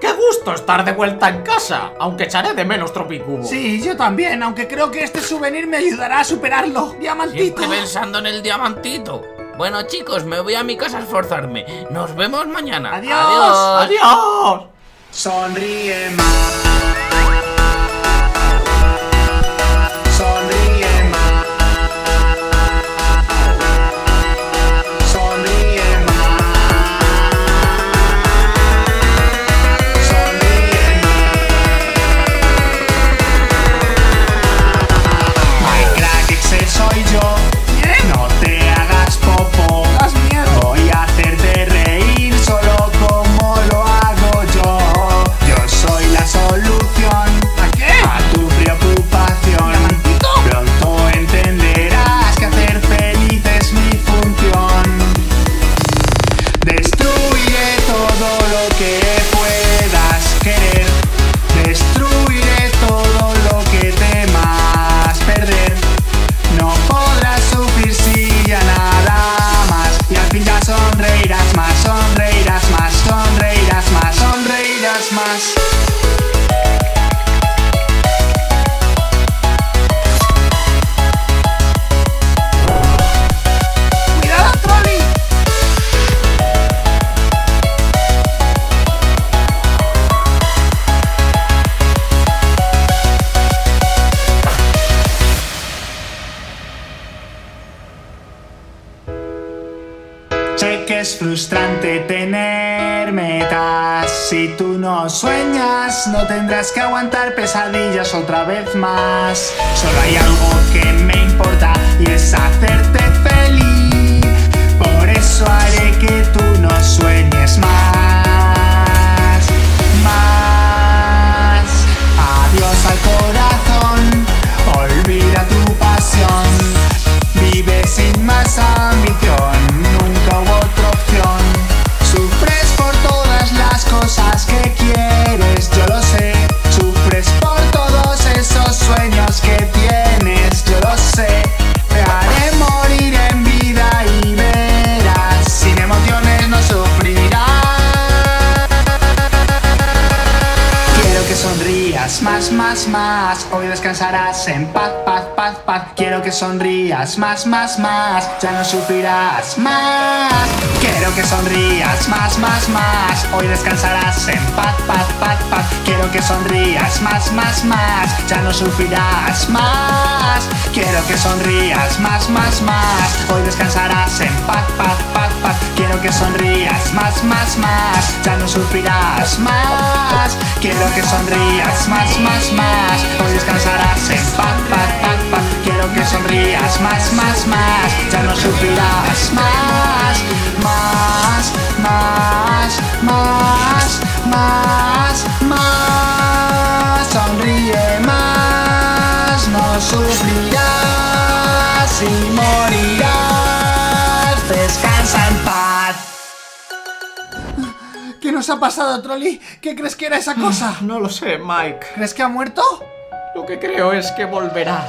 ¡Qué gusto estar de vuelta en casa! Aunque echaré de menos Tropicubo. Sí, yo también, aunque creo que este souvenir me ayudará a superarlo. Diamantito. Siempre pensando en el diamantito. Bueno, chicos, me voy a mi casa a esforzarme. Nos vemos mañana. Adiós. ¡Adiós! Sonríe más. Que es frustrante tener metas. Si tú no sueñas, no tendrás que aguantar pesadillas otra vez más. Solo hay algo que me más, más, más. Hoy descansarás en paz, paz, paz, paz. Quiero que sonrías más, más, más. Ya no sufrirás más. Quiero que sonrías más, más, más. Hoy descansarás en paz, paz, paz, paz. Quiero que sonrías más, más, más. Ya no sufrirás más. Quiero que sonrías más, más, más. Hoy descansarás en paz, paz, paz, paz. Quiero que sonrías más, más, más. Ya no sufrirás más. Quiero que sonrías más, más, más. Hoy descansarás en paz, paz, paz, paz. Quiero que sonrías más, más, más. Ya no sufrirás más, más, más, más, más, más. Sonríe más, no sufrirás y morirás. Nos ha pasado, trolley? ¿Qué crees que era esa cosa? No lo sé, Mike. ¿Crees que ha muerto? Lo que creo es que volverá.